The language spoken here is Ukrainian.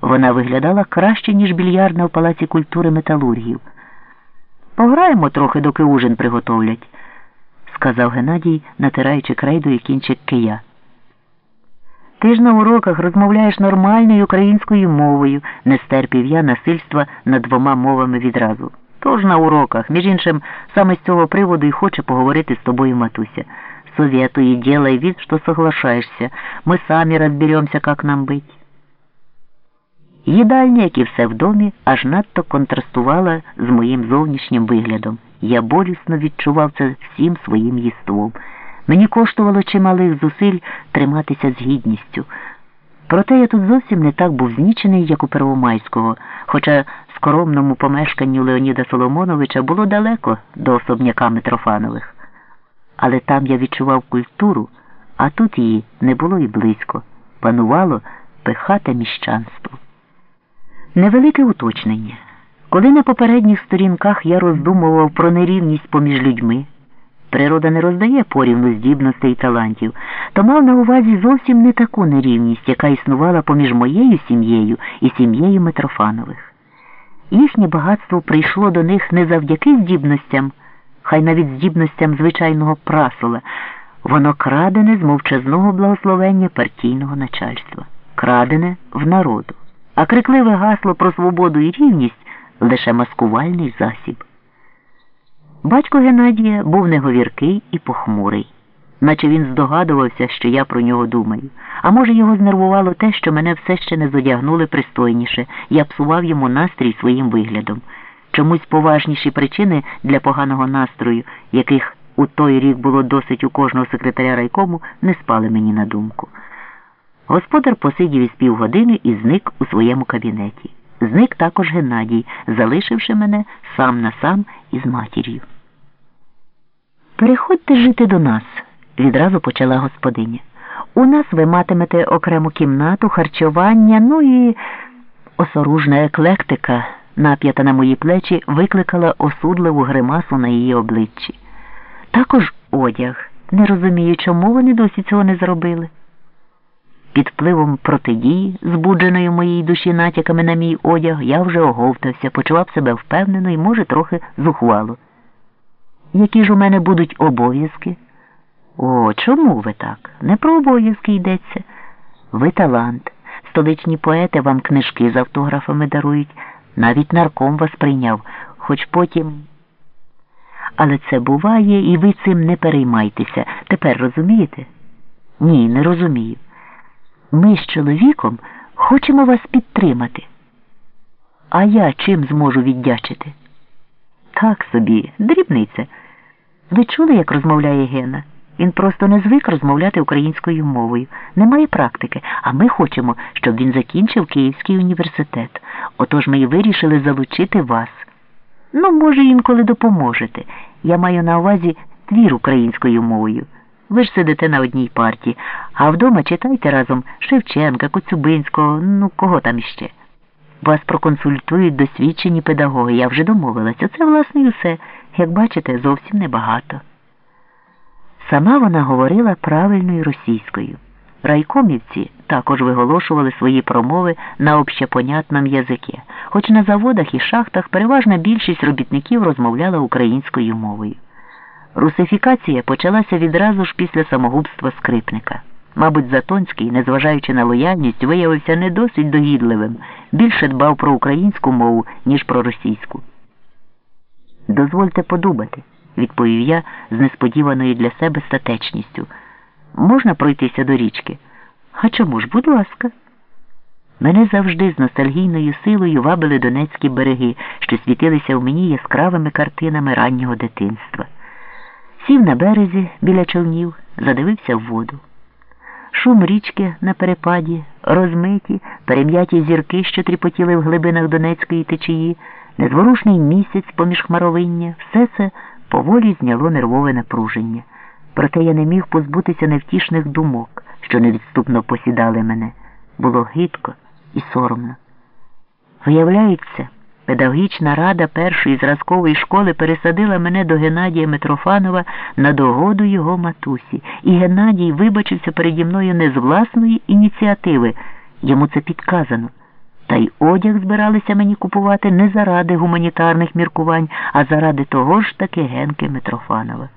Вона виглядала краще, ніж більярдна в палаці культури металургів. Пограємо трохи, доки ужин приготовлять, сказав Геннадій, натираючи крейдою кінчик кия. Ти ж на уроках розмовляєш нормальною українською мовою, не стерпів я насильства над двома мовами відразу. Тож на уроках, між іншим, саме з цього приводу і хоче поговорити з тобою, матуся. Советую, делай вид, что соглашаешься. Мы сами разберемся, как нам быть. Їдальня, як і все в домі, аж надто контрастувала з моїм зовнішнім виглядом. Я болісно відчував це всім своїм їством. Мені коштувало чималих зусиль триматися з гідністю. Проте я тут зовсім не так був знічений, як у Первомайського, хоча скоромному помешканню Леоніда Соломоновича було далеко до особняка Митрофанових. Але там я відчував культуру, а тут її не було і близько. Панувало пихате міщанство. Невелике уточнення. Коли на попередніх сторінках я роздумував про нерівність поміж людьми, природа не роздає порівну здібностей і талантів, то мав на увазі зовсім не таку нерівність, яка існувала поміж моєю сім'єю і сім'єю Митрофанових. Їхнє багатство прийшло до них не завдяки здібностям, хай навіть здібностям звичайного прасола, воно крадене з мовчазного благословення партійного начальства, крадене в народу а крикливе гасло про свободу і рівність лише маскувальний засіб. Батько Геннадія був неговіркий і похмурий, наче він здогадувався, що я про нього думаю. А може, його знервувало те, що мене все ще не зодягнули пристойніше, я псував йому настрій своїм виглядом. Чомусь поважніші причини для поганого настрою, яких у той рік було досить у кожного секретаря райкому, не спали мені на думку. Господар посидів із півгодини і зник у своєму кабінеті. Зник також Геннадій, залишивши мене сам на сам із матір'ю. Переходьте жити до нас, відразу почала господиня. У нас ви матимете окрему кімнату, харчування, ну і осоружна еклектика, нап'ята на мої плечі, викликала осудливу гримасу на її обличчі. Також одяг. Не розумію, чому вони досі цього не зробили. Під впливом протидії, збудженої в моїй душі натяками на мій одяг, я вже оговтався, почував себе впевнено і, може, трохи зухвало. Які ж у мене будуть обов'язки? О, чому ви так? Не про обов'язки йдеться. Ви талант. Столичні поети вам книжки з автографами дарують, навіть нарком вас прийняв, хоч потім. Але це буває, і ви цим не переймайтеся. Тепер розумієте? Ні, не розумію. Ми з чоловіком хочемо вас підтримати. А я чим зможу віддячити? Так собі, дрібниця. Ви чули, як розмовляє Гена? Він просто не звик розмовляти українською мовою, немає практики, а ми хочемо, щоб він закінчив Київський університет. Отож ми й вирішили залучити вас. Ну, може, інколи допоможете. Я маю на увазі твір українською мовою. Ви ж сидите на одній парті, а вдома читайте разом Шевченка, Коцюбинського, ну кого там іще. Вас проконсультують досвідчені педагоги, я вже домовилася. Це, власне, і все, як бачите, зовсім небагато. Сама вона говорила правильною російською. Райкомівці також виголошували свої промови на общепонятному язикі, хоч на заводах і шахтах переважна більшість робітників розмовляла українською мовою. Русифікація почалася відразу ж після самогубства скрипника. Мабуть, Затонський, незважаючи на лояльність, виявився не досить догідливим, більше дбав про українську мову, ніж про російську. Дозвольте подумати, відповів я з несподіваною для себе статечністю. Можна пройтися до річки? А чому ж, будь ласка? Мене завжди з ностальгійною силою вабили донецькі береги, що світилися в мені яскравими картинами раннього дитинства. Сів на березі біля човнів, задивився в воду. Шум річки на перепаді, розмиті, перем'яті зірки, що тріпотіли в глибинах Донецької течії, незворушний місяць поміж хмаровиння, все це поволі зняло нервове напруження. Проте я не міг позбутися невтішних думок, що невідступно посідали мене. Було гидко і соромно. Виявляється, Педагогічна рада першої зразкової школи пересадила мене до Геннадія Митрофанова на догоду його матусі, і Геннадій вибачився переді мною не з власної ініціативи. Йому це підказано. Та й одяг збиралися мені купувати не заради гуманітарних міркувань, а заради того ж таки Генки Митрофанова.